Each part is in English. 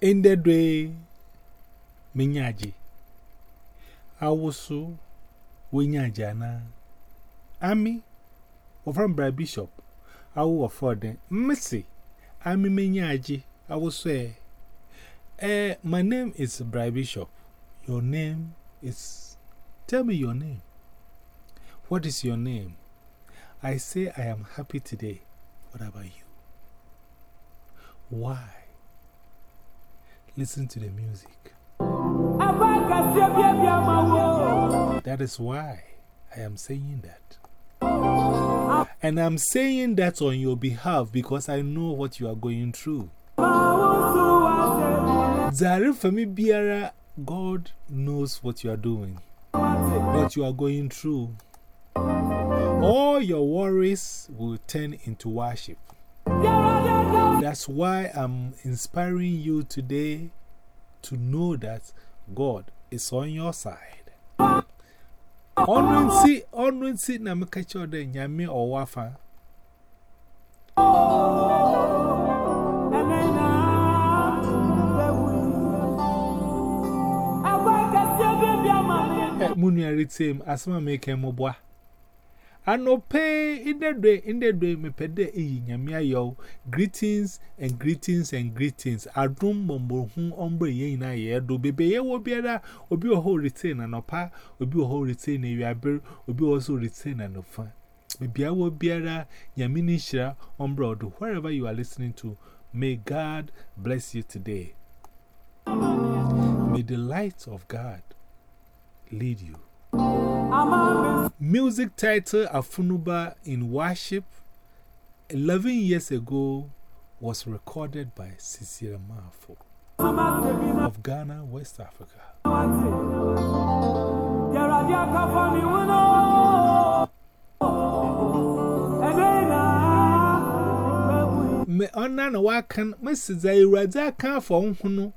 In the day, Minyaji. So Winyajana. Ami, or from Brad Bishop. I will afford them. Missy, Ami Minyaji. I will say, Eh, my name is Brad Bishop. Your name is. Tell me your name. What is your name? I say I am happy today. What about you? Why? Listen to the music. That is why I am saying that. And I'm saying that on your behalf because I know what you are going through. Zari Femi Biara, God knows what you are doing, what you are going through. All your worries will turn into worship. That's why I'm inspiring you today to know that God is on your side. Onwinsi, onwinsi na mekacho de nyame owafa. Eh, munu ya ritim, asama meke mobwa. Anope in the day, in the day, me pede e nyamia yo. Greetings and greetings and greetings. Adum mombo hun ombre ye na ye do bebe ye wo biara obi o ho retain anopa, obi o ho retain e wiaber, obi also retain anofa. Bibia wo biara nyamini shira ombre odo wherever you are listening to. May God bless you today. May the light of God lead you. Music title Afunuba in Worship 11 years ago was recorded by Cecilia Marfo of Ghana, West Africa. Me honor na wakan Mrs. Iraza kan for unhunu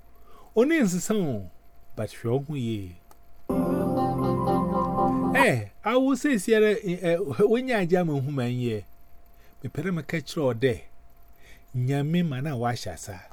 only in the but she ye. Eh, I will say, Sierra, when you are jamming human ye, me pere me catch all day. Nyame mana washa sa.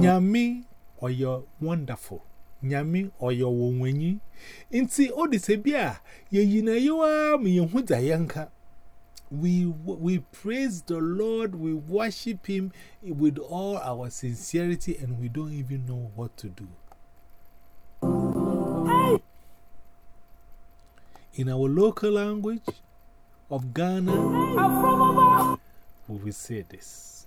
Nyame or you're wonderful. Nyame or your wonwenyi. Inti odisebia, ye yina yuwa mi yehuda yanka. We, we praise the Lord, we worship Him with all our sincerity, and we don't even know what to do. In our local language of Ghana, we will say this.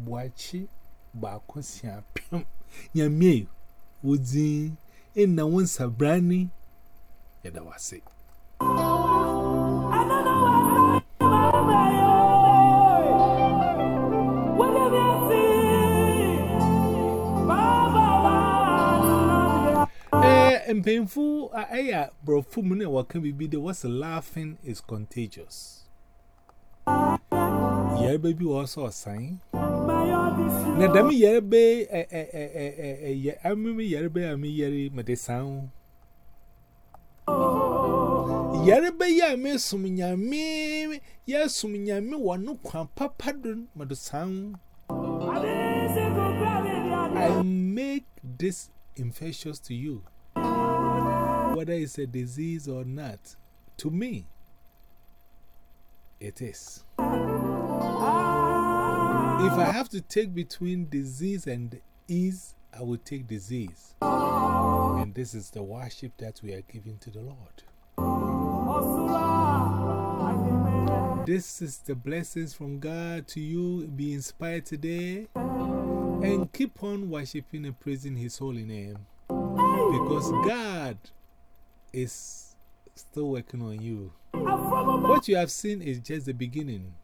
Buachi, Bacosia, Pim, Yamie, Woodsy, and now once a brandy. Yet I was sick. And painful, I, I, bro, full minute, what can be the what's laughing is contagious. Yeah, baby was a sign. Na dami yerbe, eh, eh, eh, eh, eh, eh, I mean, yerbe, I mean, yeri, medesan. Yerbe ya me suminya me, ya suminya me wanu kwa papadun, medesan. I'm make this infectious to you, whether it's a disease or not. To me, it is. If I have to take between disease and ease, I will take disease. And this is the worship that we are giving to the Lord. This is the blessings from God to you. Be inspired today and keep on worshiping and praising His holy name because God is still working on you. What you have seen is just the beginning.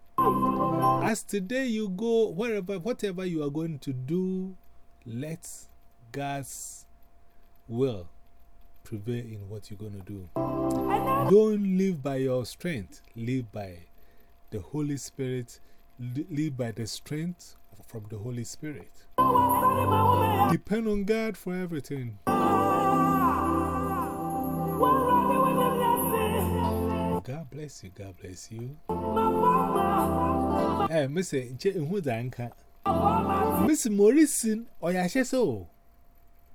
As today you go, wherever, whatever you are going to do, let God's will prevail in what you're going to do. Don't live by your strength, live by the Holy Spirit, live by the strength from the Holy Spirit. Depend on God for everything. Ah. Bless you, God bless you. Eh, Miss Hudanka. Miss Morrison, or Yasheso.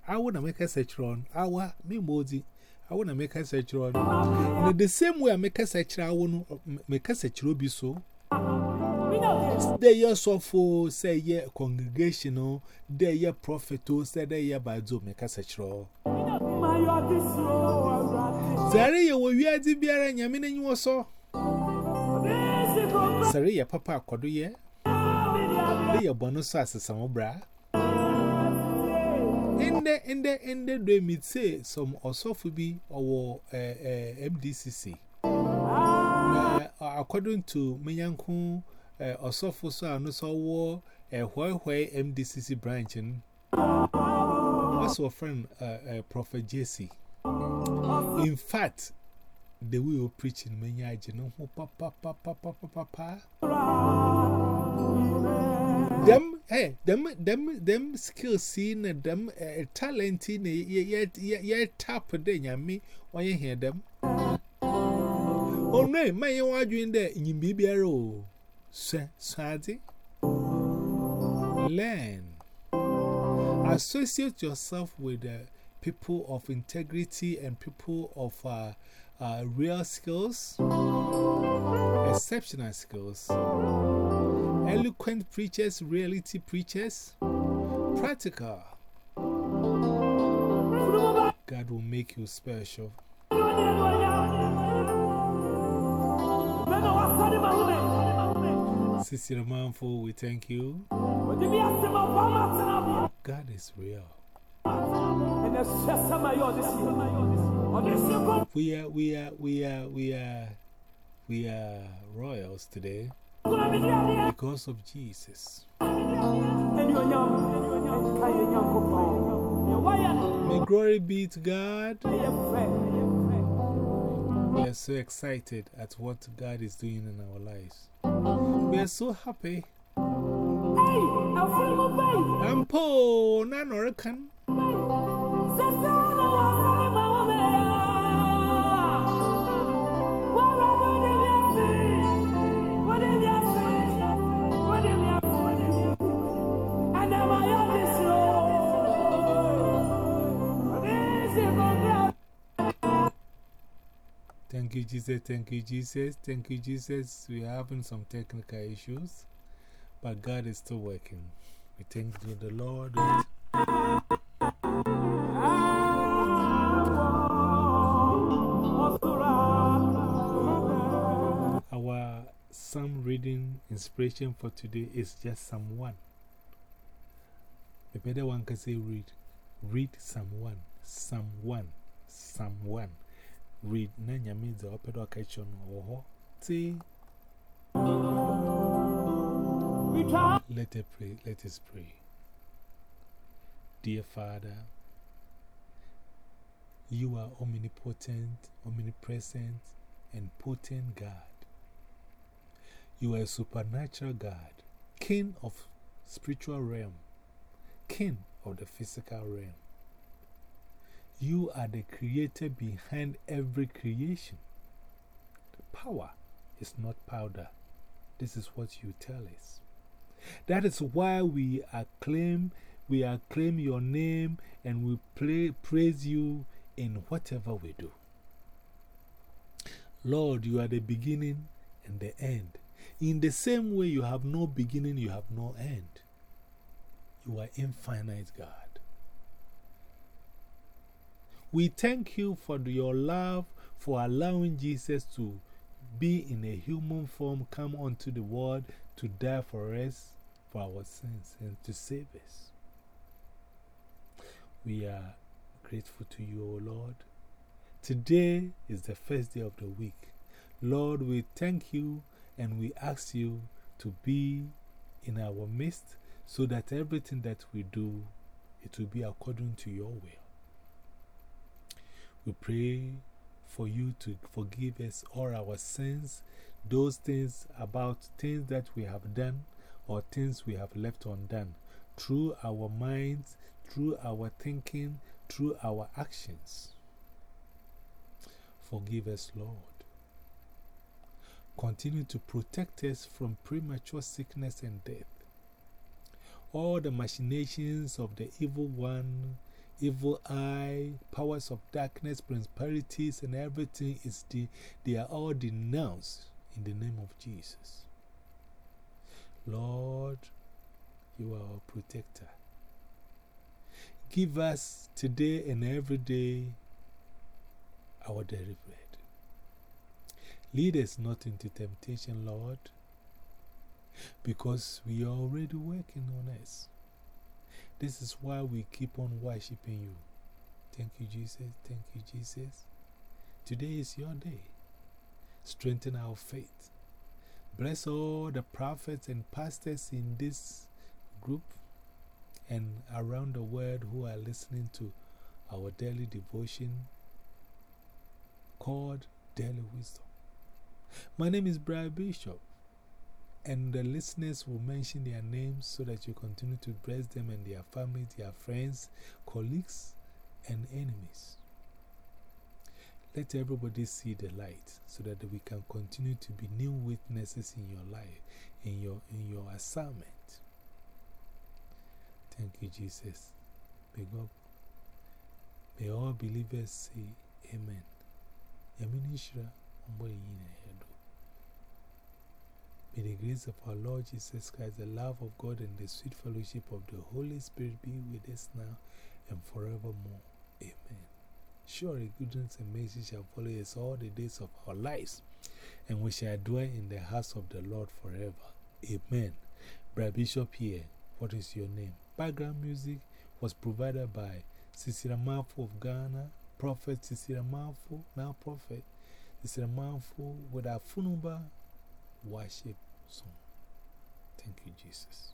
I want to make a search run. Our me modi. I want to make a search run. The same way I make a search, I want to make a search ruby so. They are so for say, yeah, congregational, they are prophet, say they are by do make a search roll. Zari, you will wear the beer and yamin and you also. Sari, your papa, could you? They are bonus as a summer bra. In the in the in the day, me say some osophobi or MDCC. According to Mayanku, osopho so no so war a why MDCC branch. What's your friend, Prophet JC? In fact, the way you preach in Menyaji, no, papa, papa, papa, papa. Them, hey, them, them, them skills seen, them talent in yet, yet tap a day, yammy, when you hear them. Oh, no, my, you are doing that in Bibiaro. Sadi. Learn. Associate yourself with people of integrity and people of uh, uh, real skills, exceptional skills, eloquent preachers, reality preachers, practical. God will make you special. Sister Manful, we thank you. God is real. We are, we are, we are, we are, we are royals today because of Jesus. May glory be to God. We are so excited at what God is doing in our lives. We are so happy. I'm poor, Nanorican. Thank you, Jesus. Thank you, Jesus. Thank you, Jesus. We are having some technical issues, but God is still working. We thank you, the Lord. Our psalm reading inspiration for today is just Psalm 1. The better one can say read. Read Psalm 1. Psalm 1. Psalm 1. Read Nanya means the opera kitchen or tea. Let us pray. Let us pray. Dear Father, you are omnipotent, omnipresent, and potent God. You are a supernatural God, King of spiritual realm, King of the physical realm. You are the creator behind every creation. The power is not powder. This is what you tell us. That is why we acclaim we acclaim your name and we pray, praise you in whatever we do. Lord, you are the beginning and the end. In the same way, you have no beginning, you have no end. You are infinite God. We thank you for your love, for allowing Jesus to be in a human form, come onto the world to die for us, for our sins, and to save us. We are grateful to you, O Lord. Today is the first day of the week. Lord, we thank you and we ask you to be in our midst so that everything that we do, it will be according to your will. We pray for you to forgive us all our sins, those things about things that we have done or things we have left undone, through our minds, through our thinking, through our actions. Forgive us, Lord. Continue to protect us from premature sickness and death. All the machinations of the evil one evil eye, powers of darkness, principalities, and everything is the, they are all denounced in the name of Jesus. Lord, you are our protector. Give us today and every day our daily bread. Lead us not into temptation, Lord, because we are already working on us. This is why we keep on worshiping you. Thank you, Jesus. Thank you, Jesus. Today is your day. Strengthen our faith. Bless all the prophets and pastors in this group and around the world who are listening to our daily devotion called Daily Wisdom. My name is Brian Bishop. And the listeners will mention their names so that you continue to bless them and their families, their friends, colleagues, and enemies. Let everybody see the light so that we can continue to be new witnesses in your life, in your, in your assignment. Thank you, Jesus. May God, may all believers say, Amen. Yaminishra, May the grace of our Lord Jesus Christ, the love of God, and the sweet fellowship of the Holy Spirit be with us now and forevermore. Amen. Surely goodness and mercy shall follow us all the days of our lives, and we shall dwell in the house of the Lord forever. Amen. Brad Bishop here, what is your name? Background music was provided by Cecilia Marfo of Ghana, Prophet Cecilia Marfo, now Prophet Cecilia Marfo with our funuba worship song. Thank you, Jesus.